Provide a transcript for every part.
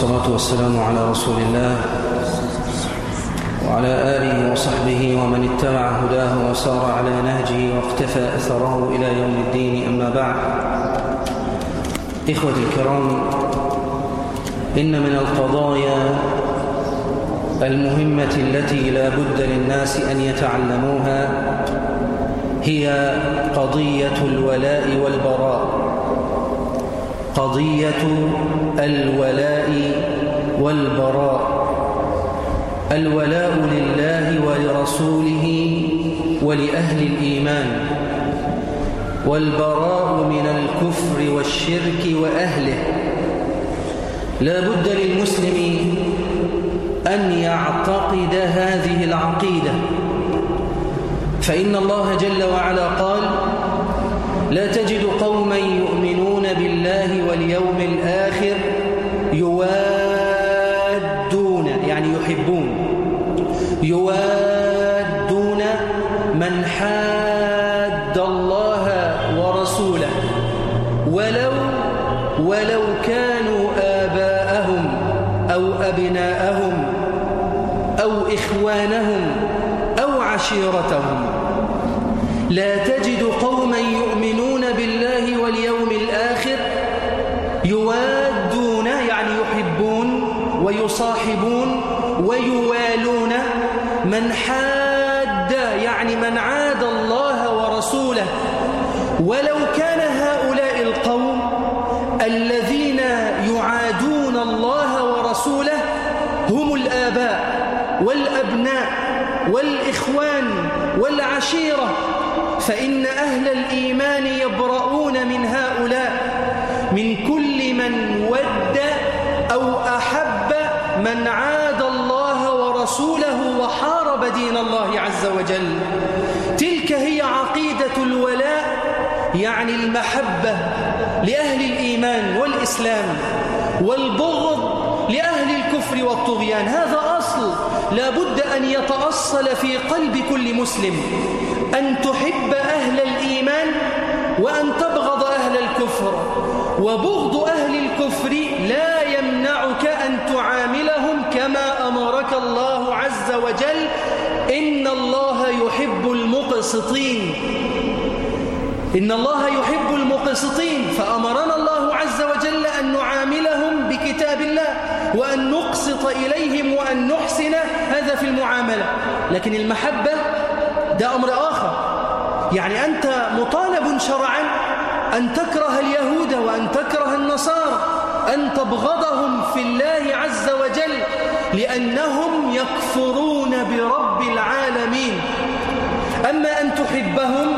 والصلاة والسلام على رسول الله وعلى آله وصحبه ومن اتبع هداه وسار على نهجه واقتفى أثره إلى يوم الدين. أما بعد إخوة الكرام إن من القضايا المهمة التي لا بد للناس أن يتعلموها هي قضية الولاء والبراء. قضية الولاء والبراء. الولاء لله ولرسوله ولأهل الإيمان. والبراء من الكفر والشرك وأهله. لا بد للمسلم أن يعتقد هذه العقيدة. فإن الله جل وعلا قال لا تجد قوما يؤمنون بالله واليوم الآخر يوادون يعني يحبون يوادون من حاد الله ورسوله. ولو ولو كانوا آباءهم أو أبناءهم أو إخوانهم أو عشيرتهم. لا تجد من حاد يعني من عاد الله ورسوله. ولو كان هؤلاء القوم الذين يعادون الله ورسوله هم الآباء والأبناء والإخوان والعشيرة فإن أهل الإيمان يبرؤون من هؤلاء من كل من ود أو أحب من عاد الله ورسوله وحارب دين الله عز وجل. تلك هي عقيدة الولاء يعني المحبة لأهل الإيمان والإسلام والبغض لأهل الكفر والطغيان. هذا أصل. لا بد أن يتأصل في قلب كل مسلم. أن تحب أهل الإيمان وأن تبغض أهل الكفر. وبغض أهل الكفر لا أمرك الله عز وجل إن الله يحب المقسطين. إن الله يحب المقسطين. فأمرنا الله عز وجل أن نعاملهم بكتاب الله وأن نقسط إليهم وأن نحسن. هذا في المعاملة. لكن المحبة ده أمر آخر. يعني أنت مطالب شرعا أن تكره اليهود وأن تكره النصارى أن تبغضهم في الله عز وجل. لأنهم يكفرون برب العالمين. أما أن تحبهم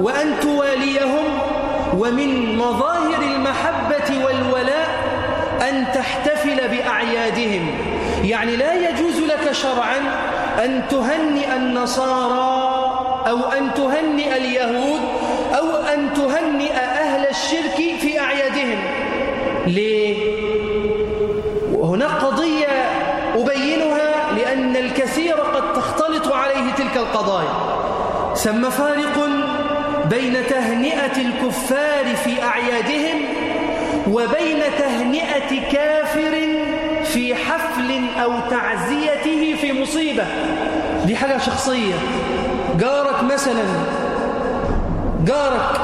وأن تواليهم ومن مظاهر المحبة والولاء أن تحتفل بأعيادهم. يعني لا يجوز لك شرعا أن تهنئ النصارى أو أن تهنئ اليهود أو أن تهنئ أهل الشرك في أعيادهم ليه؟ هناك قضية أبينها لأن الكثير قد تختلط عليه تلك القضايا ثم فارق بين تهنئة الكفار في أعيادهم وبين تهنئة كافر في حفل أو تعزيته في مصيبة. دي حاجة شخصية. جارك مثلا جارك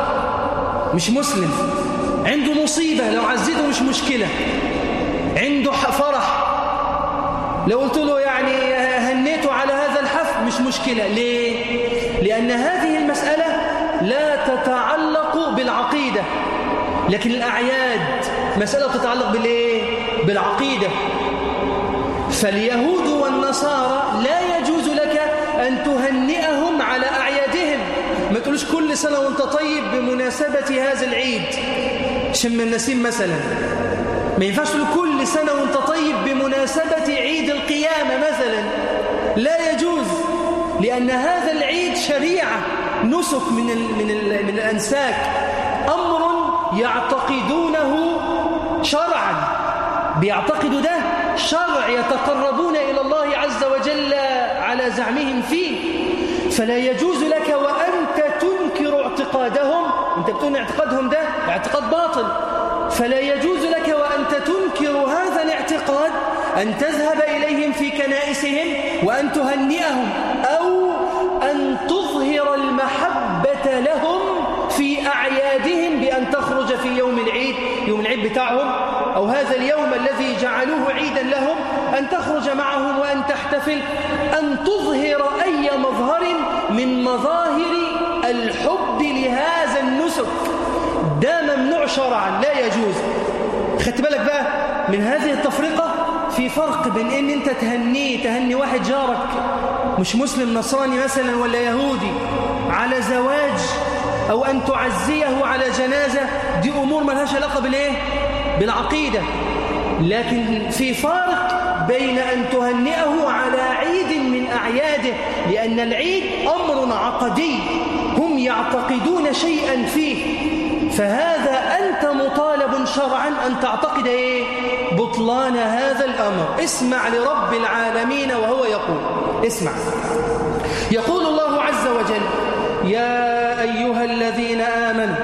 مش مسلم عنده مصيبة لو عزيته مش مشكلة عنده فرح. لو قلت له يعني هنيته على هذا الحفل مش مشكلة. ليه؟ المسألة لا تتعلق بالعقيدة لكن الأعياد مسألة تتعلق بالإيه؟ بالعقيدة. فاليهود والنصارى لا يجوز لك أن تهنئهم على أعيادهم. ما تقولش كل سنة وأنت طيب بمناسبة هذا العيد. شم النسيم مثلا. ما ينفعش كل سنة وأنت طيب بمناسبة عيد القيامة مثلا. لا يجوز لأن هذا العيد شريعة. نسك من, ال من, ال من الأنساك. أمر يعتقدونه شرعا. بيعتقدوا ده شرع يتقربون إلى الله عز وجل على زعمهم فيه. فلا يجوز لك وأنت تنكر اعتقادهم. أنت بتقول اعتقادهم ده اعتقاد باطل. فلا يجوز لك وأنت تنكر هذا الاعتقاد أن تذهب إليهم في كنائسهم وأن تهنئهم أو أن تظهر المحبة لهم في أعيادهم بأن تخرج في يوم العيد يوم العيد بتاعهم أو هذا اليوم الذي جعلوه عيدا لهم أن تخرج معهم وأن تحتفل أن تظهر أي مظهر من مظاهر الحب لهذا النسك. ده ممنوع شرعا لا يجوز. خدت بالك بقى من هذه التفرقة؟ في فرق بين إن أنت تهنيه تهني واحد جارك مش مسلم نصراني مثلا ولا يهودي على زواج أو أن تعزيه على جنازة دي أمور ملهاش علاقة بالإيه؟ بالعقيدة. لكن في فرق بين أن تهنئه على عيد من أعياده لأن العيد أمر عقدي هم يعتقدون شيئا فيه. فهذا أنت مطالب شرعا أن تعتقد إيه؟ بطلان هذا الأمر. اسمع لرب العالمين وهو يقول. اسمع. يقول الله عز وجل يا أيها الذين آمنوا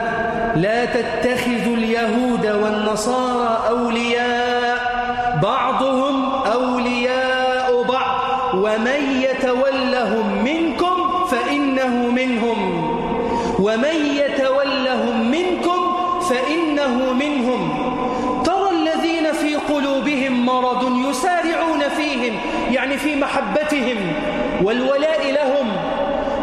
لا تتخذوا اليهود والنصارى أولياء بعضهم أولياء بعض ومن يتولهم منكم فإنه منهم ومن فإنه منهم. ترى الذين في قلوبهم مرض يسارعون فيهم يعني في محبتهم والولاء لهم.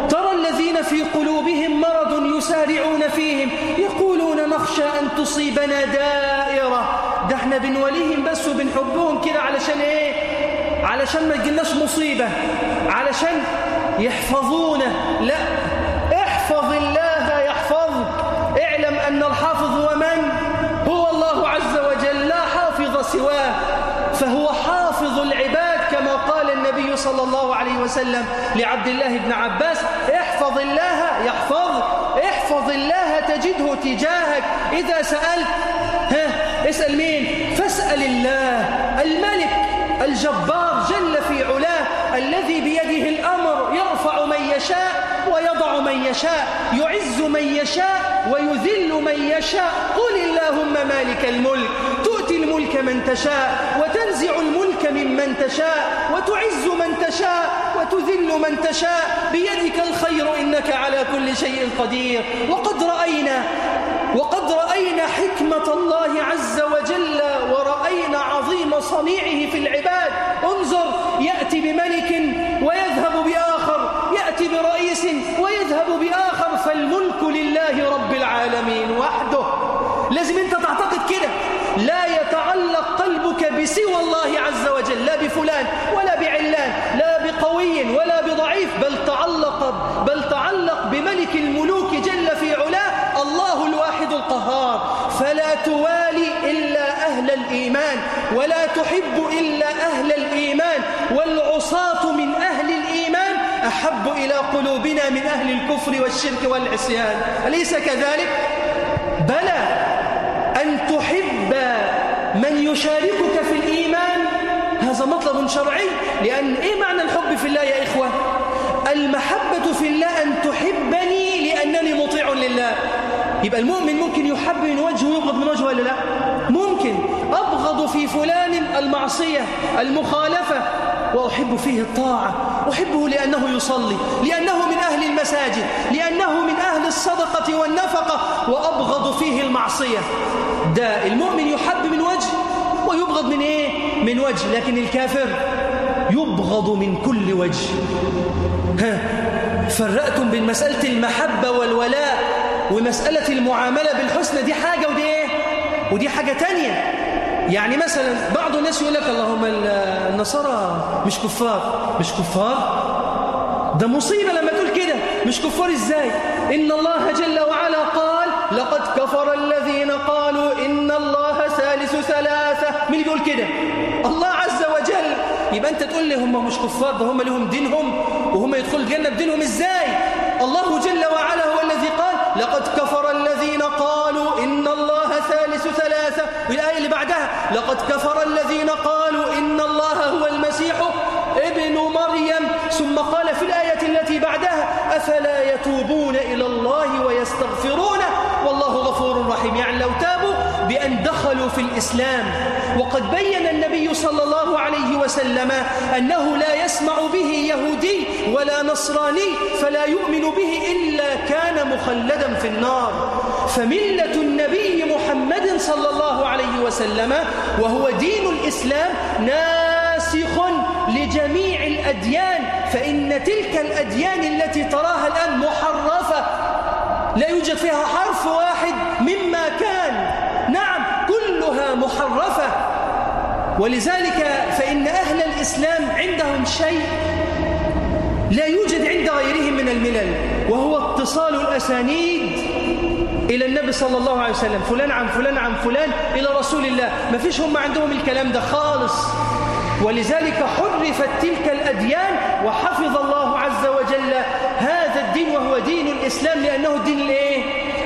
ترى الذين في قلوبهم مرض يسارعون فيهم يقولون نخشى أن تصيبنا دائرة. ده إحنا بنوليهم بس وبنحبهم كده علشان إيه؟ علشان ما تجيلناش مصيبة علشان يحفظونا. لا احفظ الله. أن الحافظ هو من؟ هو الله عز وجل لا حافظ سواه فهو حافظ العباد كما قال النبي صلى الله عليه وسلم لعبد الله بن عباس احفظ الله يحفظك احفظ الله تجده تجاهك. إذا سألت ها اسأل مين؟ فاسأل الله الملك الجبار جل في علاه الذي بيده الأمر يرفع من يشاء ويضع من يشاء يعز من يشاء ويذل من يشاء. قل اللهم مالك الملك تؤتي الملك من تشاء وتنزع الملك ممن تشاء وتعز من تشاء وتذل من تشاء. بيدك الخير إنك على كل شيء قدير. وقد رأينا وقد رأينا حكمة الله عز وجل ورأينا عظيم صنيعه في العباد. انظر يأتي بملك ويذهب بآخر يأتي برئيس ويذهب بآخر فالملك لله رب العالمين وحده لازم انت تعتقد كده لا يتعلق قلبك بسوى الله عز بفلان ولا بعلان لا بقوي ولا بضعيف بل تعلق بل تعلق بملك الملوك جل في علاه الله الواحد القهار فلا توالي إلا أهل الإيمان ولا تحب إلا أهل الإيمان والعصاة من أهل الإيمان أحب إلى قلوبنا من أهل الكفر والشرك والعصيان أليس كذلك؟ بلى أن تحب من يشاركك مطلب شرعي لأن إيه معنى الحب في الله يا إخوة؟ المحبة في الله أن تحبني لأنني مطيع لله. يبقى المؤمن ممكن يحب من وجهه ويبغض من وجهه ولا لا؟ ممكن. أبغض في فلان المعصية المخالفة. وأحب فيه الطاعة. أحبه لأنه يصلي لأنه من أهل المساجد لأنه من أهل الصدقة والنفقة. وأبغض فيه المعصية. ده المؤمن يحب من وجه ويبغض من إيه؟ من وجه لكن الكافر يبغض من كل وجه. ها فرقتم بين مسألة المحبة والولاء ومسألة المعاملة بالحسنى دي حاجة ودي إيه؟ ودي حاجة تانية. يعني مثلا بعض الناس يقول لك اللهم النصارى مش كفار. مش كفار؟ ده مصيبة لما تقول كده. مش كفار إزاي؟ إن الله جل وعلا قال لقد كفر الذين قالوا إن الله ثالث ثلاثة. مين بيقول كده؟ الله عز وجل. يبقى أنت تقول لي هم مش كفار ده هم لهم دينهم وهم يدخلوا الجنة بدينهم إزاي؟ الله جل وعلا هو الذي قال لقد كفر الذين قالوا إن الله ثالث ثلاثة. والآية اللي بعدها لقد كفر الذين قالوا إن الله هو المسيح ابن مريم. ثم قال في الآية التي بعدها أفلا يتوبون إلى الله ويستغفرونه؟ والله غفور رحيم. يعني لو تابوا بأن دخلوا في الإسلام. وقد بين النبي صلى الله عليه وسلم أنه لا يسمع به يهودي ولا نصراني فلا يؤمن به إلا كان مخلدا في النار. فملة النبي محمد صلى الله عليه وسلم وهو دين الإسلام ناسخ لجميع الأديان فإن تلك الأديان التي تراها الآن محرفة لا يوجد فيها حرف واحد مما كان. محرفة. ولذلك فإن أهل الإسلام عندهم شيء لا يوجد عند غيرهم من الملل وهو اتصال الأسانيد إلى النبي صلى الله عليه وسلم. فلان عن فلان عن فلان إلى رسول الله. ما فيش هم عندهم الكلام ده خالص. ولذلك حرفت تلك الأديان وحفظ الله عز وجل هذا الدين وهو دين الإسلام لأنه الدين الإيه؟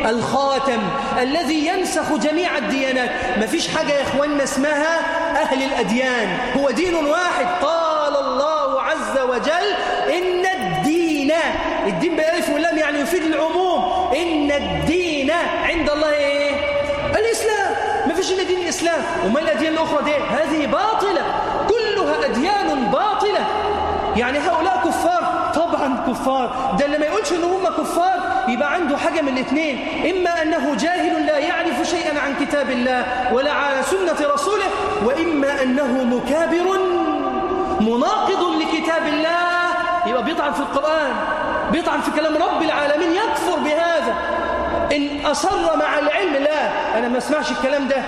الخاتم الذي ينسخ جميع الديانات. ما فيش حاجة يا إخواننا اسمها أهل الأديان. هو دين واحد. قال الله عز وجل إن الدين الدين بألف ولام يعني يفيد العموم. إن الدين عند الله إيه؟ الإسلام. ما فيش إلا دين الإسلام. وما الأديان الأخرى دي؟ هذه باطلة. كلها أديان باطلة. يعني هؤلاء كفار طبعا كفار. ده اللي ما يقولش ان هم كفار يبقى عنده حاجة من الاثنين إما أنه جاهل لا يعرف شيئا عن كتاب الله ولا عن سنة رسوله وإما أنه مكابر مناقض لكتاب الله. يبقى بيطعن في القرآن بيطعن في كلام رب العالمين يكفر بهذا. إن أصر مع العلم لا أنا ما أسمعش الكلام ده.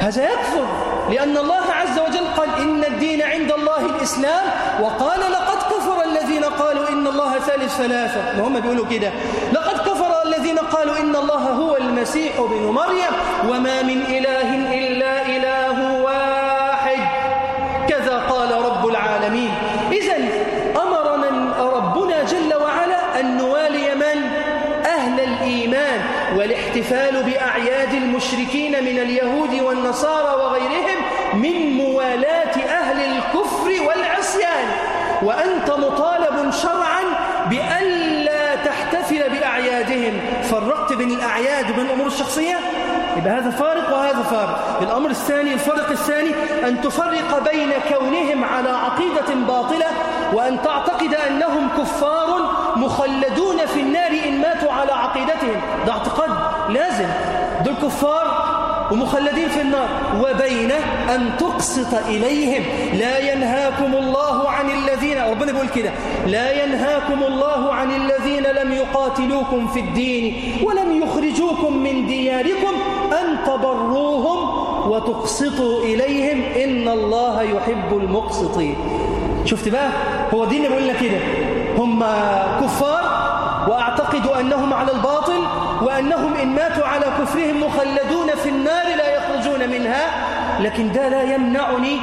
هذا يكفر لأن الله عز وجل قال إن الدين عند الله الإسلام وقال لقد كفر الذين قالوا إن الله ثالث ثلاثة وهم بيقولوا كده. لقد كفر الذين قالوا إن الله هو المسيح بن مريم وما من إله إلا إله واحد. كذا قال رب العالمين. إذا أمرنا ربنا جل وعلا أن نوالي من؟ أهل الإيمان والاحتفال بأعياد المشركين من اليهود والنصارى وغيرهم من موالاه أهل الكفر والعصيان وأنت مطالب شرعا بألا تحتفل بأعيادهم. فرقت بين الأعياد وبين الأمور الشخصية؟ يبقى هذا فارق وهذا فارق. الأمر الثاني الفرق الثاني أن تفرق بين كونهم على عقيدة باطلة وأن تعتقد أنهم كفار مخلدون في النار إن ماتوا على عقيدتهم. ده اعتقاد لازم. دول كفار ومخلدين في النار. وبين أن تقسط إليهم. لا ينهاكم الله عن الذين ربنا بيقول كده. لا ينهاكم الله عن الذين لم يقاتلوكم في الدين ولم يخرجوكم من دياركم أن تبروهم وتقسطوا إليهم. إن الله يحب المقسطين. شفت بقى؟ هو دين بيقول لك كده. هم كفار وأعتقد أنهم على الباطل وأنهم إن ماتوا على كفرهم مخلدون في النار لا يخرجون منها لكن ده لا يمنعني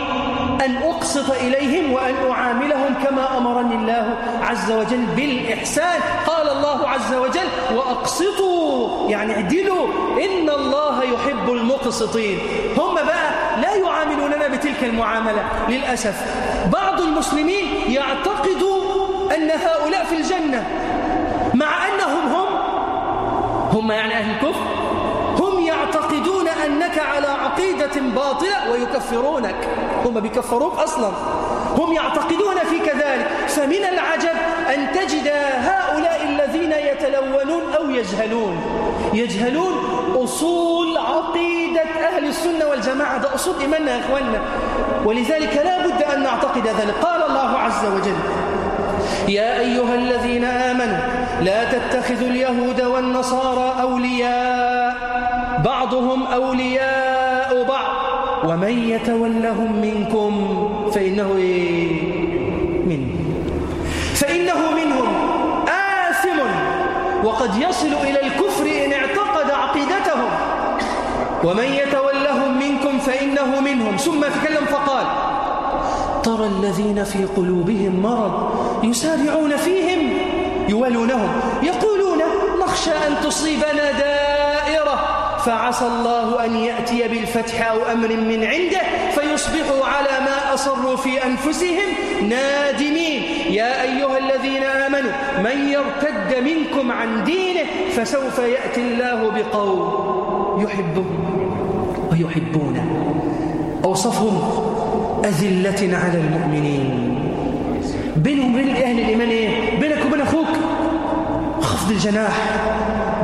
أن أقسط إليهم وأن أعاملهم كما أمرني الله عز وجل بالإحسان. قال الله عز وجل وأقسطوا. يعني اعدلوا. إن الله يحب المقسطين. هم بقى لا يعاملوننا بتلك المعاملة للأسف. بعض المسلمين يعتقدوا أن هؤلاء في الجنة مع أنهم هم هم يعني أهل الكفر هم يعتقدون أنك على عقيدة باطلة ويكفرونك. هم بيكفروك أصلا. هم يعتقدون فيك ذلك. فمن العجب أن تجد هؤلاء الذين يتلونون أو يجهلون. يجهلون أصول عقيدة أهل السنة والجماعة. ده أصول إيماننا يا إخواننا. ولذلك لا بد أن نعتقد ذلك. قال الله عز وجل يا أيها الذين آمنوا لا تتخذوا اليهود والنصارى أولياء. بعضهم أولياء بعض. ومن يتولهم منكم فإنه؟ من. فإنه منهم آثم. وقد يصل إلى الكفر إن اعتقد عقيدتهم. ومن يتولهم منكم فإنه منهم. ثم تكلم فقال ترى الذين في قلوبهم مرض يسارعون فيهم. يولونهم يقولون نخشى أن تصيبنا دائرة فعسى الله أن يأتي بالفتح أو أمر من عنده فيصبحوا على ما أصروا في أنفسهم نادمين. يا أيها الذين آمنوا من يرتد منكم عن دينه فسوف يأتي الله بقوم يحبهم ويحبونه. أو وأوصفهم أذلة على المؤمنين. بينهم وبين أهل الإيمان خفض الجناح.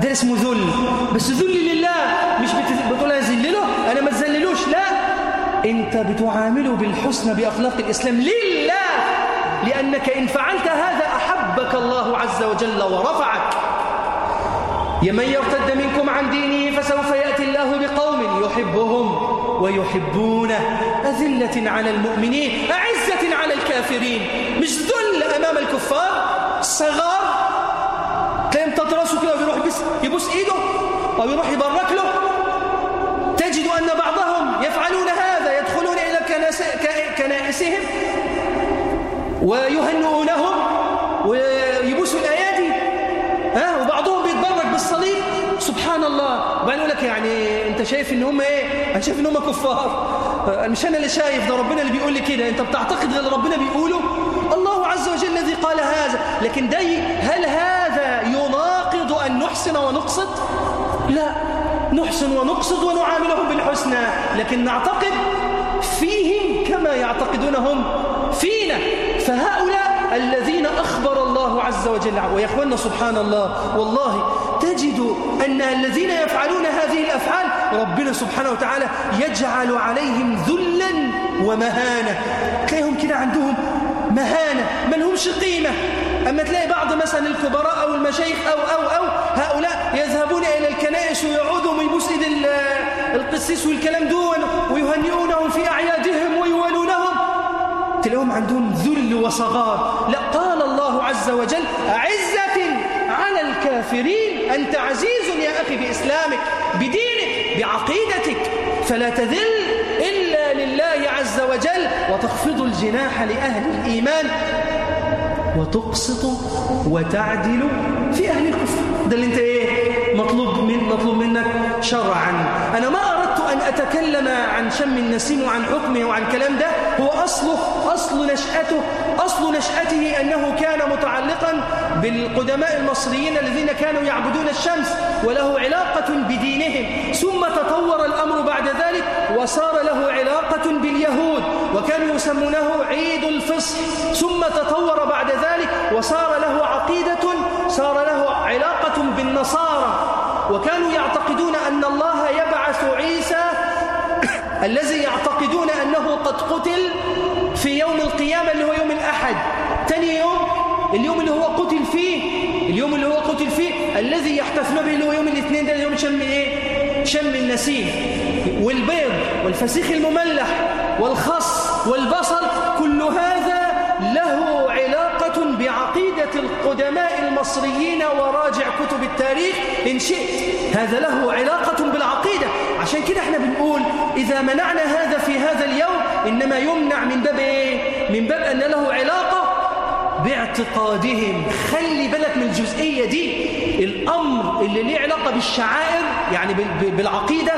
ده اسمه ذل. بس ذل لله مش بتقول أذلله أنا ما تذللوش. لا. أنت بتعامله بالحسنى بأخلاق الإسلام لله. لأنك إن فعلت هذا أحبك الله عز وجل ورفعك. يا من يرتد منكم عن دينه فسوف يأتي الله بقوم يحبهم ويحبونه. أذلة على المؤمنين أعزة على الكافرين. مش ذل أمام الكفار؟ تلاقيهم تدرسوا كده ويروح يبص إيده أو يروح يبرك له. تجد أن بعضهم يفعلون هذا يدخلون إلى كنائسهم ويهنئونهم ويبوسوا الأيادي. ها؟ وبعضهم بيتبرك بالصليب. سبحان الله وبعدين يقول لك يعني انت شايف ان هم إيه؟ أنا شايف ان هم كفار. مش أنا اللي شايف ده ربنا اللي بيقول لي كده. انت بتعتقد اللي ربنا بيقوله؟ الله عز وجل الذي قال هذا. لكن ده هل هذا ان نحسن ونقصد؟ لا نحسن ونقصد ونعاملهم بالحسنى لكن نعتقد فيهم كما يعتقدونهم فينا. فهؤلاء الذين أخبر الله عز وجل ويا أخوانا سبحان الله والله تجد أن الذين يفعلون هذه الأفعال ربنا سبحانه وتعالى يجعل عليهم ذلا ومهانة. تلاقيهم كده عندهم مهانة ما لهمش قيمة. أما تلاقي بعض مثلا الكبراء أو المشايخ أو أو أو هؤلاء يذهبون إلى الكنائس ويعودوا ويبوس إيد القسيس والكلام دون ويهنئونهم في أعيادهم ويولونهم. تلاقيهم عندهم ذل وصغار. لا قال الله عز وجل أعزة على الكافرين أنت عزيز يا أخي بإسلامك بدينك بعقيدتك. فلا تذل إلا لله عز وجل وتخفض الجناح لأهل الإيمان وتقسط وتعدل في ده اللي انت إيه مطلوب, من مطلوب منك شرعا. أنا ما أن أتكلم عن شم النسيم وعن حكمه وعن كلام ده هو أصله أصل نشأته أصل نشأته أنه كان متعلقا بالقدماء المصريين الذين كانوا يعبدون الشمس وله علاقة بدينهم. ثم تطور الأمر بعد ذلك وصار له علاقة باليهود وكانوا يسمونه عيد الفصح. ثم تطور بعد ذلك وصار له عقيدة صار له علاقة بالنصارى. وكانوا يعتقدون أن الله يبعث عيسى الذي يعتقدون أنه قد قتل في يوم القيامة اللي هو يوم الأحد. ثاني يوم اليوم اللي هو قتل فيه. اليوم اللي هو قتل فيه. الذي يحتفلون به اللي هو يوم الاثنين ده يوم شم إيه؟ شم النسيم. والبيض والفسيخ المملح والخص والبصل كل هذا له علاقة بعقيدة القدماء المصريين وراجع كتب التاريخ. إن شئت هذا له علاقة بالعقيدة. عشان كده إحنا بنقول إذا منعنا هذا في هذا اليوم إنما يمنع من باب إيه؟ من باب أن له علاقة باعتقادهم. خلي بالك من الجزئية دي. الأمر اللي ليه علاقة بالشعائر يعني بالعقيدة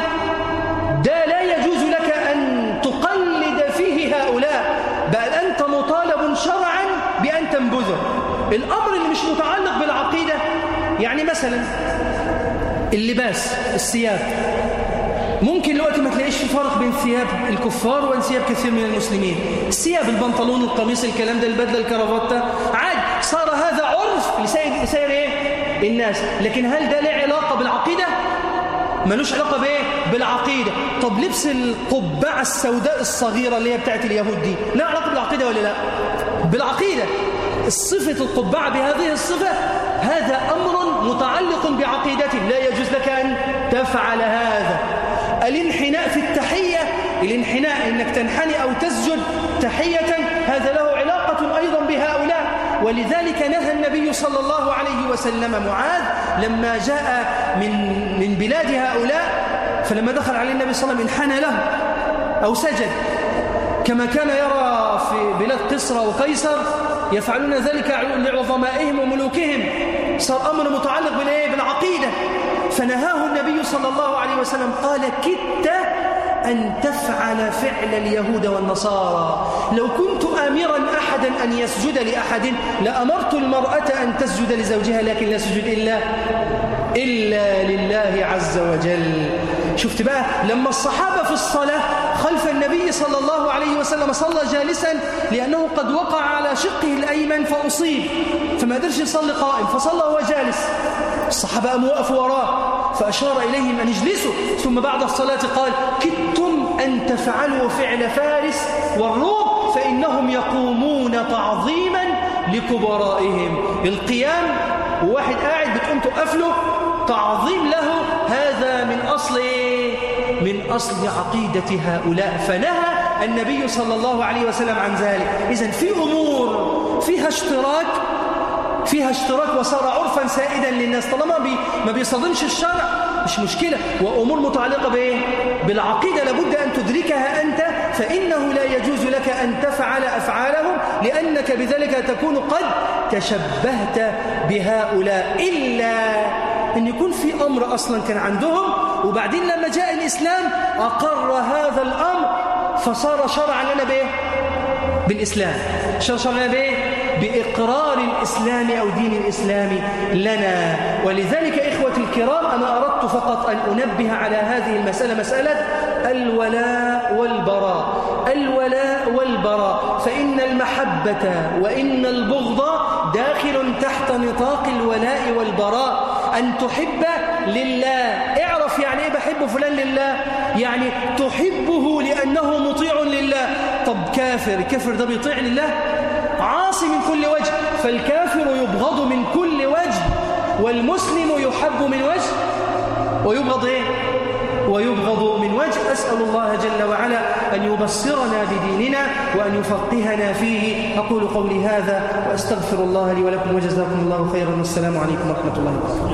ده لا يجوز لك أن تقلد فيه هؤلاء. بل أنت مطالب شرعا بأن تنبذه. الأمر اللي مش متعلق بالعقيدة يعني مثلا اللباس الثياب ممكن دلوقتي ما تلاقيش في فرق بين ثياب الكفار وبين ثياب كثير من المسلمين. الثياب البنطلون القميص الكلام ده البدلة الكرافته. عاد صار هذا عرف لسائر لسائر إيه؟ الناس. لكن هل ده له علاقة بالعقيدة؟ ملوش علاقة بإيه؟ بالعقيدة. طب لبس القبعة السوداء الصغيرة اللي هي بتاعت اليهود دي لا علاقة بالعقيدة ولا لا؟ بالعقيدة. الصفه القبعة بهذه الصفة هذا أمر متعلق بعقيدته لا يجوز لك أن تفعل هذا. الانحناء في التحية الانحناء إنك تنحني أو تسجد تحية هذا له علاقة أيضا بهؤلاء. ولذلك نهى النبي صلى الله عليه وسلم معاذ لما جاء من من بلاد هؤلاء فلما دخل عليه النبي صلى الله عليه وسلم انحنى له أو سجد. كما كان يرى في بلاد قصر وقيصر يفعلون ذلك لعظمائهم وملوكهم. صار أمر متعلق بالإيه؟ بالعقيدة. فنهاه النبي صلى الله عليه وسلم قال كدت أن تفعل فعل اليهود والنصارى. لو كنت آمرا أحدا أن يسجد لأحد لأمرت المرأة أن تسجد لزوجها لكن لا سجد إلا إلا لله عز وجل. شفت بقى؟ لما الصحابة في الصلاة خلف النبي صلى الله عليه وسلم صلى جالسا لأنه قد وقع على شقه الأيمن فأصيب فما قدرش يصلي قائم فصلى وهو جالس. الصحابة قاموا وقفوا وراه فأشار إليهم أن اجلسوا ثم بعد الصلاة قال كدتم أن تفعلوا فعل فارس والروم فإنهم يقومون تعظيما لكبرائهم. القيام وواحد قاعد بتقوم تقف له تعظيم له هذا من أصل من أصل عقيدة هؤلاء. فنهى النبي صلى الله عليه وسلم عن ذلك. إذا في أمور فيها اشتراك فيها اشتراك وصار عرفا سائدا للناس طالما بي ما بيصادمش الشرع مش مشكلة وأمور متعلقة بإيه؟ بالعقيدة لابد أن تدركها أنت فإنه لا يجوز لك أن تفعل أفعالهم لأنك بذلك تكون قد تشبهت بهؤلاء إلا أن يكون في أمر أصلا كان عندهم وبعدين لما جاء الإسلام أقر هذا الأمر فصار شرعا لنا بإيه؟ بالإسلام شرعا لنا بإيه؟ بإقرار الإسلام أو دين الإسلام لنا. ولذلك إخوة الكرام أنا أردت فقط أن أنبه على هذه المسألة مسألة الولاء والبراء. الولاء والبراء فإن المحبة وإن البغض داخل تحت نطاق الولاء والبراء. أن تحب لله. اعرف يعني إيه بحب فلان لله؟ يعني تحبه لأنه مطيع لله. طب كافر كافر ده بيطيع لله؟ عاصي من كل وجه فالكافر يبغض من كل وجه والمسلم يحب من وجه ويبغض إيه؟ ويبغض من وجه. أسأل الله جل وعلا أن يبصرنا بديننا وأن يفقهنا فيه. أقول قولي هذا وأستغفر الله لي ولكم وجزاكم الله خيرا. والسلام عليكم ورحمة الله وبركاته.